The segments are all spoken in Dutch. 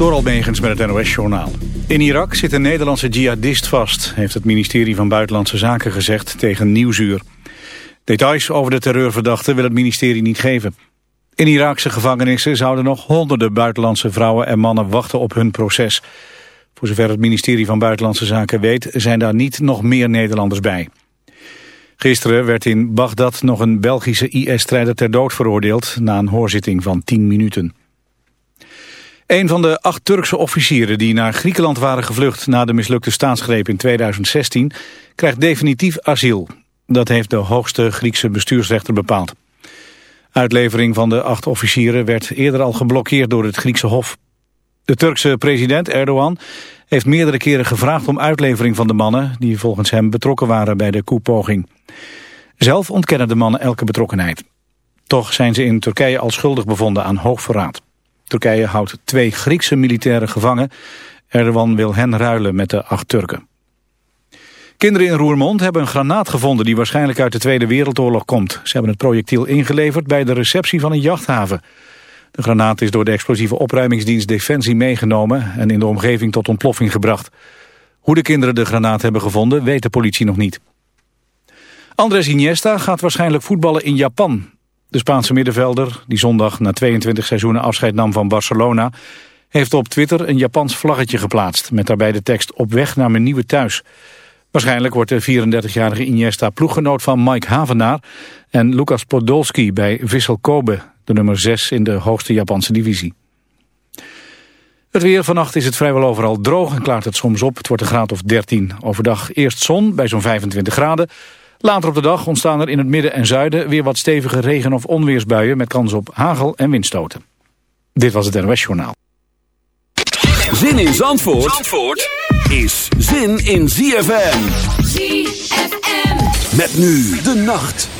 Door met het NOS-journaal. In Irak zit een Nederlandse jihadist vast, heeft het ministerie van Buitenlandse Zaken gezegd tegen Nieuwsuur. Details over de terreurverdachte wil het ministerie niet geven. In Iraakse gevangenissen zouden nog honderden buitenlandse vrouwen en mannen wachten op hun proces. Voor zover het ministerie van Buitenlandse Zaken weet zijn daar niet nog meer Nederlanders bij. Gisteren werd in Bagdad nog een Belgische IS-strijder ter dood veroordeeld na een hoorzitting van 10 minuten. Een van de acht Turkse officieren die naar Griekenland waren gevlucht na de mislukte staatsgreep in 2016 krijgt definitief asiel. Dat heeft de hoogste Griekse bestuursrechter bepaald. Uitlevering van de acht officieren werd eerder al geblokkeerd door het Griekse Hof. De Turkse president Erdogan heeft meerdere keren gevraagd om uitlevering van de mannen... die volgens hem betrokken waren bij de koepoging. Zelf ontkennen de mannen elke betrokkenheid. Toch zijn ze in Turkije al schuldig bevonden aan hoogverraad. Turkije houdt twee Griekse militairen gevangen. Erdogan wil hen ruilen met de acht Turken. Kinderen in Roermond hebben een granaat gevonden die waarschijnlijk uit de Tweede Wereldoorlog komt. Ze hebben het projectiel ingeleverd bij de receptie van een jachthaven. De granaat is door de explosieve opruimingsdienst Defensie meegenomen en in de omgeving tot ontploffing gebracht. Hoe de kinderen de granaat hebben gevonden weet de politie nog niet. Andres Iniesta gaat waarschijnlijk voetballen in Japan. De Spaanse middenvelder, die zondag na 22 seizoenen afscheid nam van Barcelona... heeft op Twitter een Japans vlaggetje geplaatst... met daarbij de tekst op weg naar mijn nieuwe thuis. Waarschijnlijk wordt de 34-jarige Iniesta ploeggenoot van Mike Havenaar... en Lucas Podolski bij Vissel Kobe, de nummer 6 in de hoogste Japanse divisie. Het weer vannacht is het vrijwel overal droog en klaart het soms op. Het wordt een graad of 13. Overdag eerst zon bij zo'n 25 graden... Later op de dag ontstaan er in het midden en zuiden weer wat stevige regen- of onweersbuien met kans op hagel en windstoten. Dit was het NOS Journaal. Zin in Zandvoort, Zandvoort is zin in ZFM. ZFM. Met nu de nacht.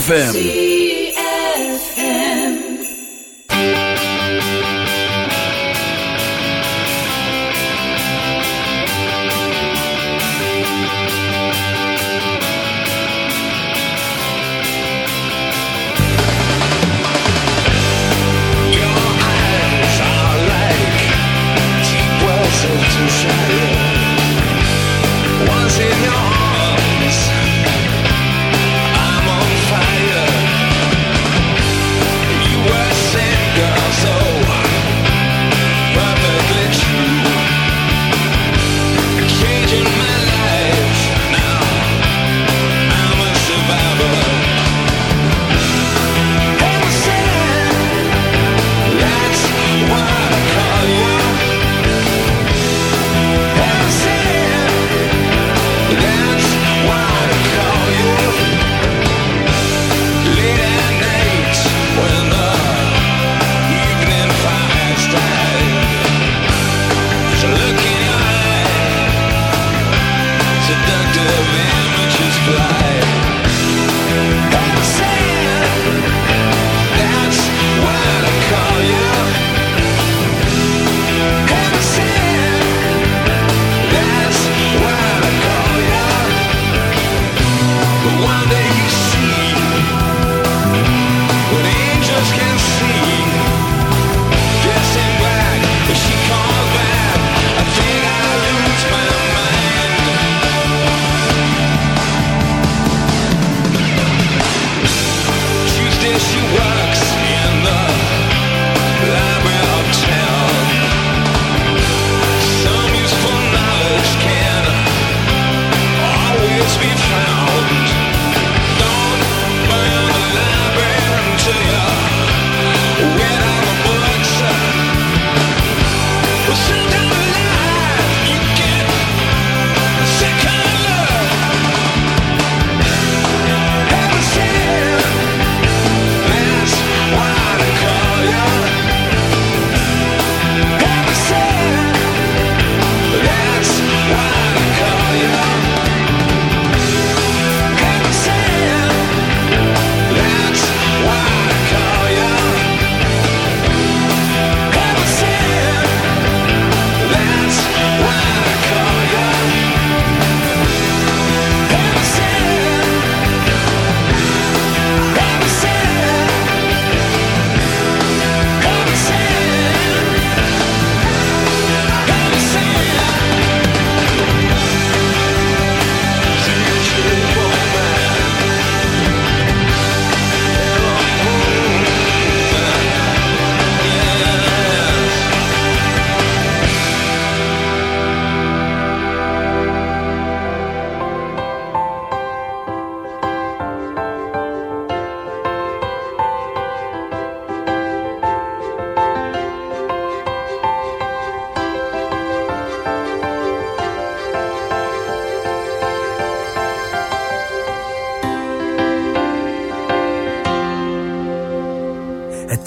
ZFM.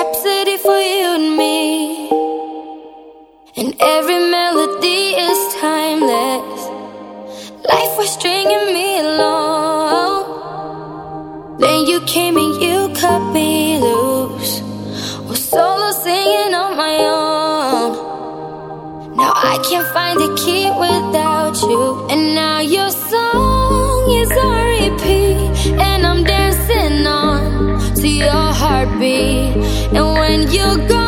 rhapsody for you and me. And every melody is timeless. Life was stringing me along. Then you came and you cut me loose. Was solo singing on my own. Now I can't find a key without you. And now your song is on repeat. And I'm dancing on to your heartbeat you go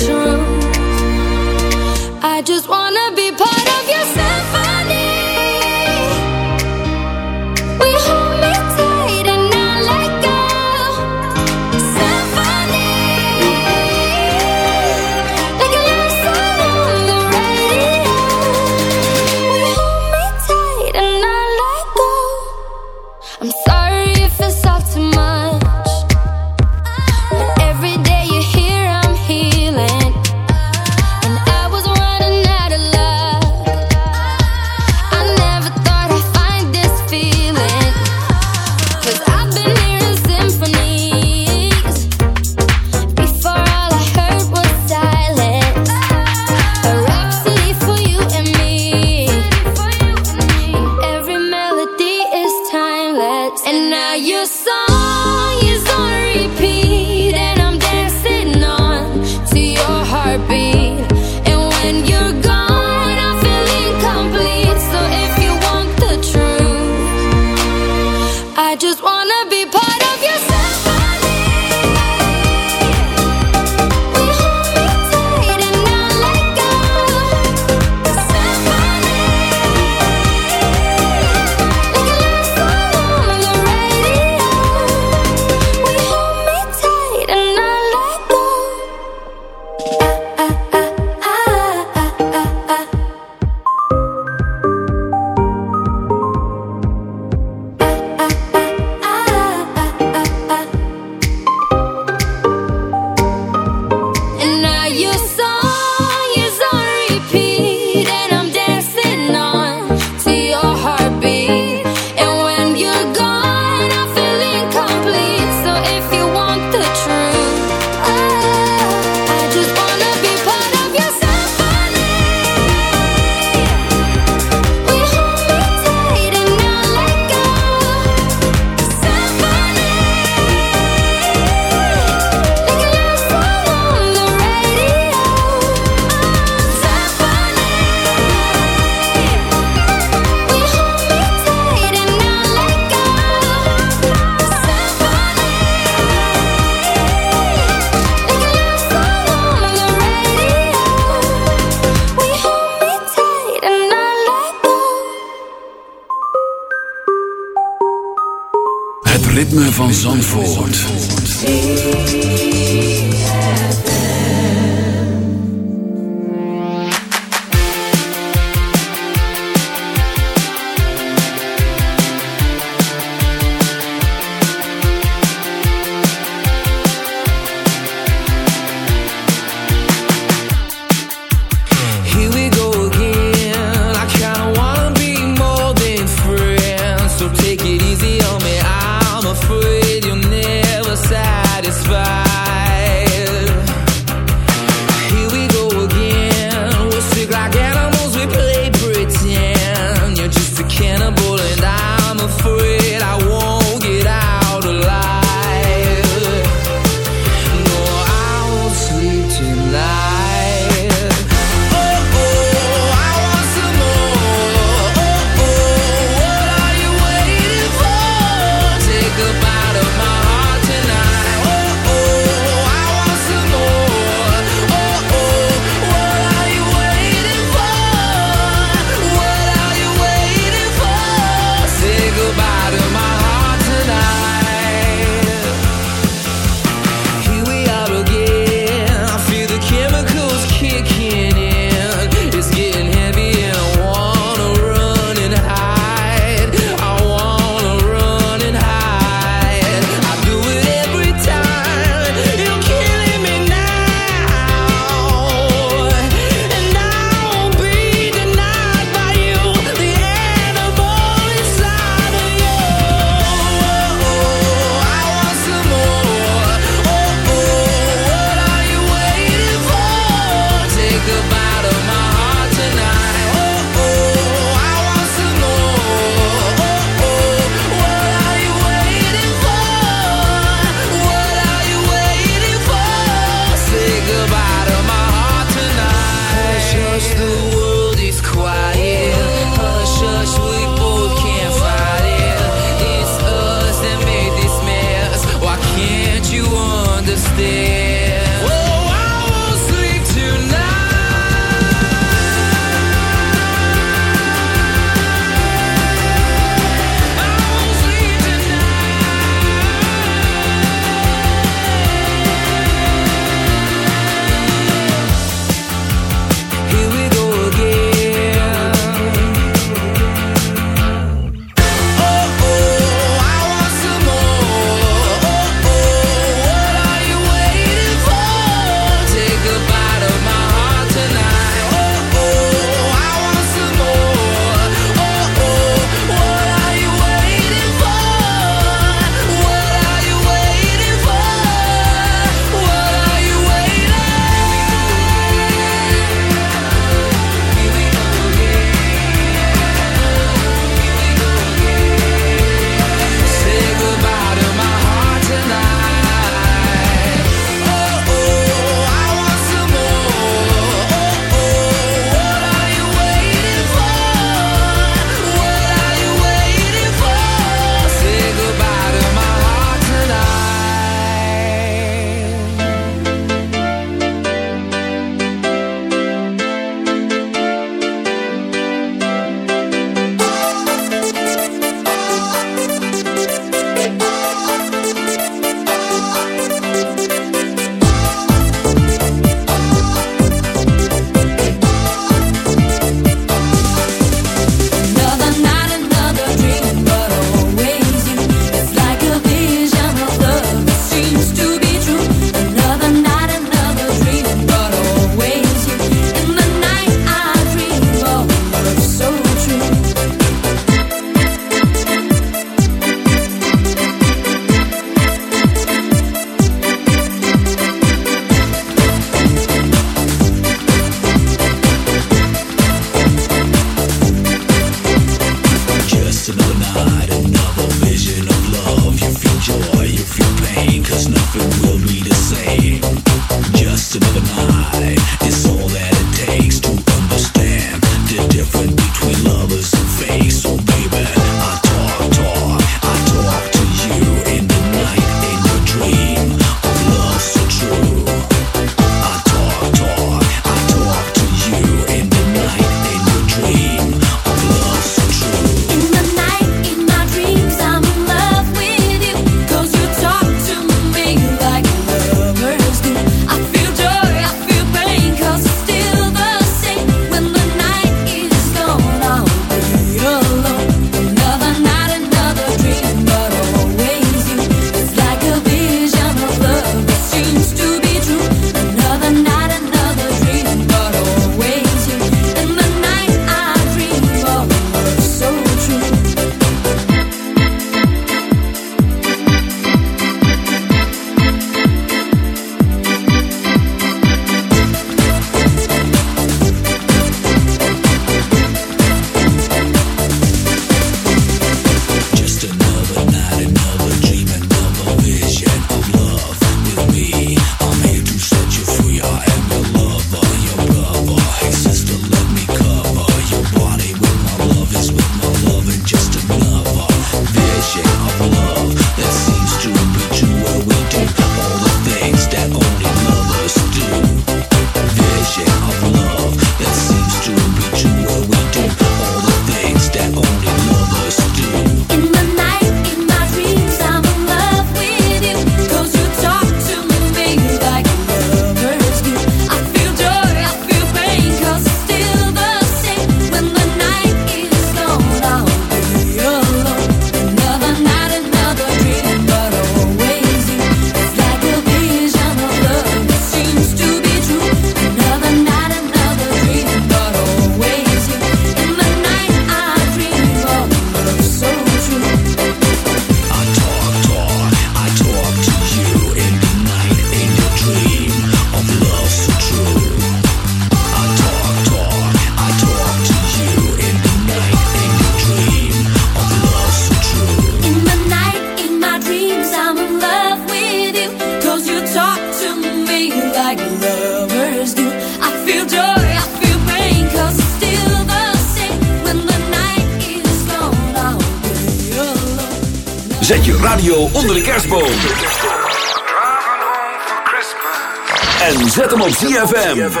FM.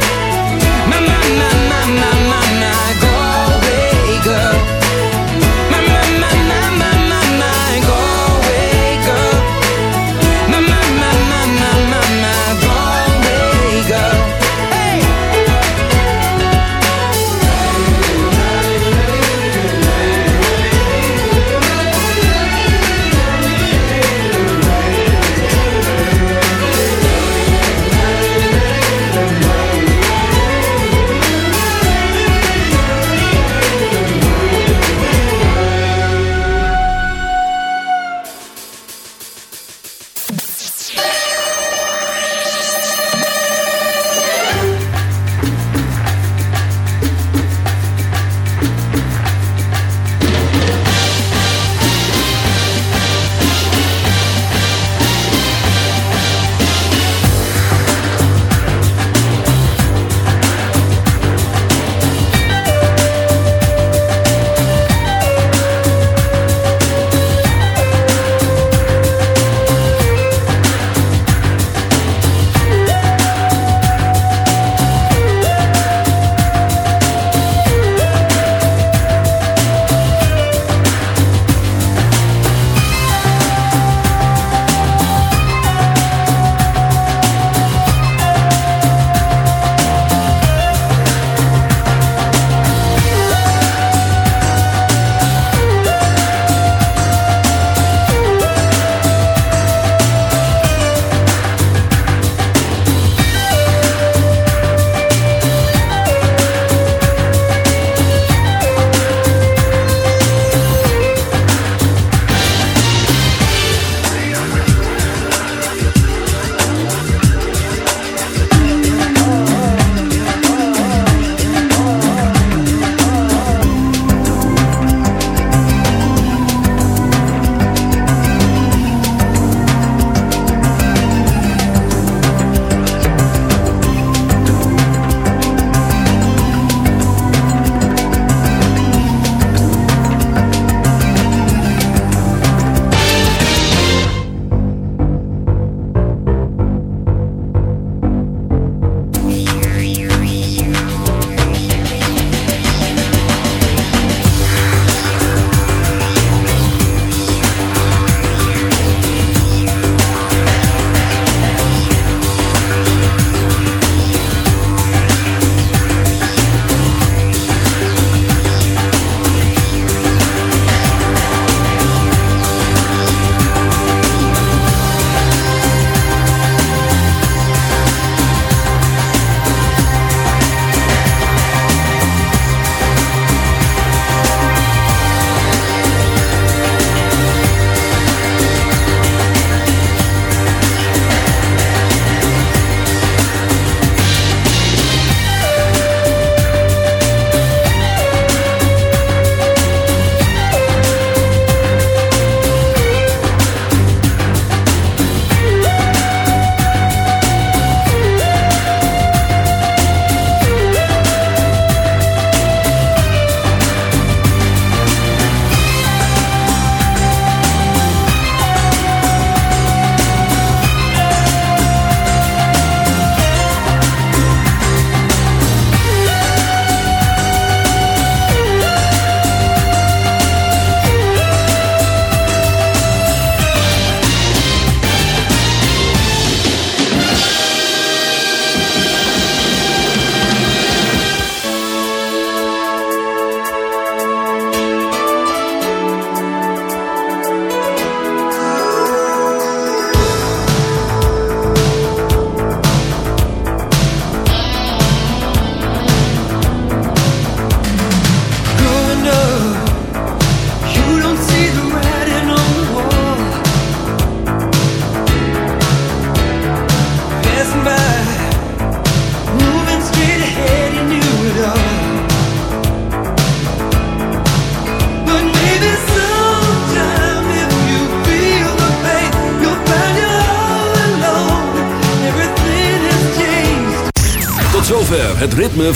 my, my, my, my.